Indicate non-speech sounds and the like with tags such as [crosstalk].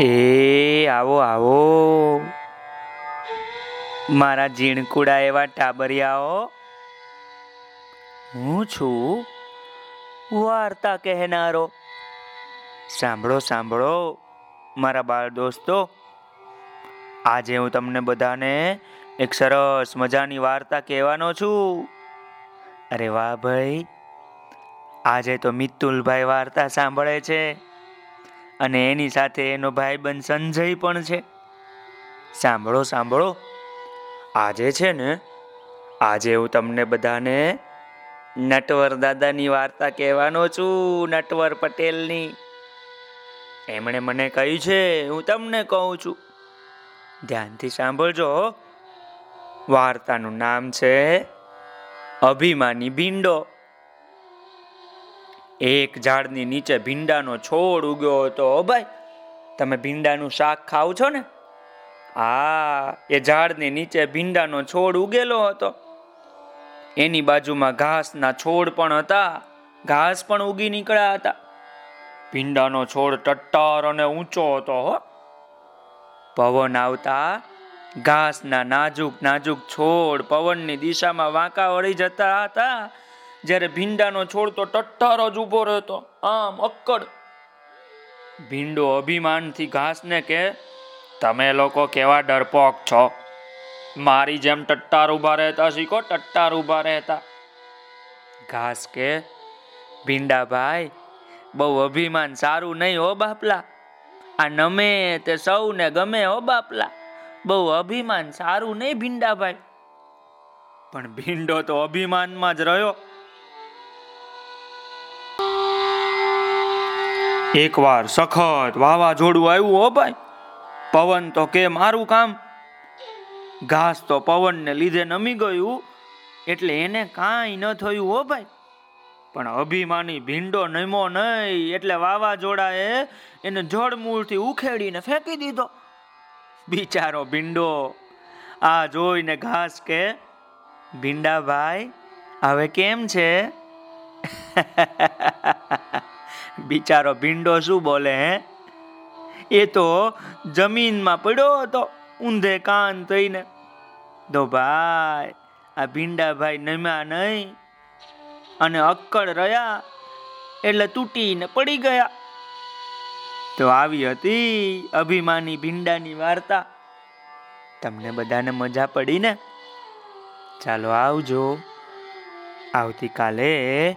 એ, આવો આવો. મારા ઝીણકુડા એવા ટાબરિયાઓ. હું છું વાર્તા કહેનારો. સાંભળો સાંભળો, મારા બાળ દોસ્તો. આજે હું તમને બધાને એક સરસ મજાની વાર્તા કહેવાનો છું. અરે વાહ ભાઈ, આજે તો મિત્તુલભાઈ વાર્તા સાંભળે છે. અને એની સાથે એનો ભાઈબંધ સંજય પણ છે. સાંભળો સાંભળો. આજે છે ને, આજે હું તમને બધાને નટવર દાદાની વાર્તા કહેવાનો છું, નટવર પટેલની. એમણે મને કહ્યું છે, હું તમને કહું છું. ધ્યાનથી સાંભળજો વાર્તાનું નામ છે, અભિમાની ભીંડો. એક ઝાડની નીચે ભીંડાનો છોડ ઉગ્યો હતો. ભાઈ, તમે ભીંડાનું શાક ખાવ છો ને? હા, એ ઝાડની નીચે ભીંડાનો છોડ ઉગેલો હતો. એની બાજુમાં ઘાસના છોડ પણ હતા. ઘાસ પણ ઉગી નીકળ્યા હતા. ભીંડાનો છોડ ટટ્ટાર અને ઊંચો હતો, હો. પવન આવતા ઘાસના નાજુક નાજુક છોડ પવનની દિશામાં વાંકા વળી જતા હતા. જ્યારે ભીંડાનો છોડ તો ટટ્ટાર જ ઊભો રહેતો. આમ અક્કડ. ભીંડો અભિમાનથી ઘાસને કે તમે લોકો કેવા ડરપોક છો? મારી જેમ ટટ્ટાર ઊભા રહેતા શીખો, ટટ્ટાર ઊભા રહેતા. ઘાસ કે ભીંડાભાઈ બહુ અભિમાન સારું નહીં હો બાપલા. આ નમે તે સૌને ગમે હો બાપલા. બહુ અભિમાન સારું નહીં ભીંડાભાઈ પણ ભીંડો તો અભિમાનમાં જ રહ્યો. એકવાર સખત વાવાઝોડું આવ્યું હો ભાઈ. પવન તો કે મારું કામ. ઘાસ તો પવનને લીધે નમી ગયું. એટલે એને કાંઈ ન થયું હો ભાઈ. પણ અભિમાની ભીંડો નમો નહીં. એટલે વાવાઝોડાએ એને જળમૂળથી ઉખેડીને ફેંકી દીધો. બિચારો ભીંડો, આ જોઈને ઘાસ કે, ભીંડાભાઈ, હવે કેમ છે? [laughs] બિચારો ભીંડો શું બોલે, હે? એ તો જમીનમાં પડ્યો હતો, ઊંધે કાન થઈને. તો ભાઈ, આ ભીંડાભાઈ નમ્યા નહીં. અને અક્કડ રહ્યા, એટલે તૂટીને પડી ગયા. તો આવી હતી અભિમાની ભીંડાની વાર્તા. તમને બધાને મજા પડી ને ચાલો આવજો. આવતીકાલે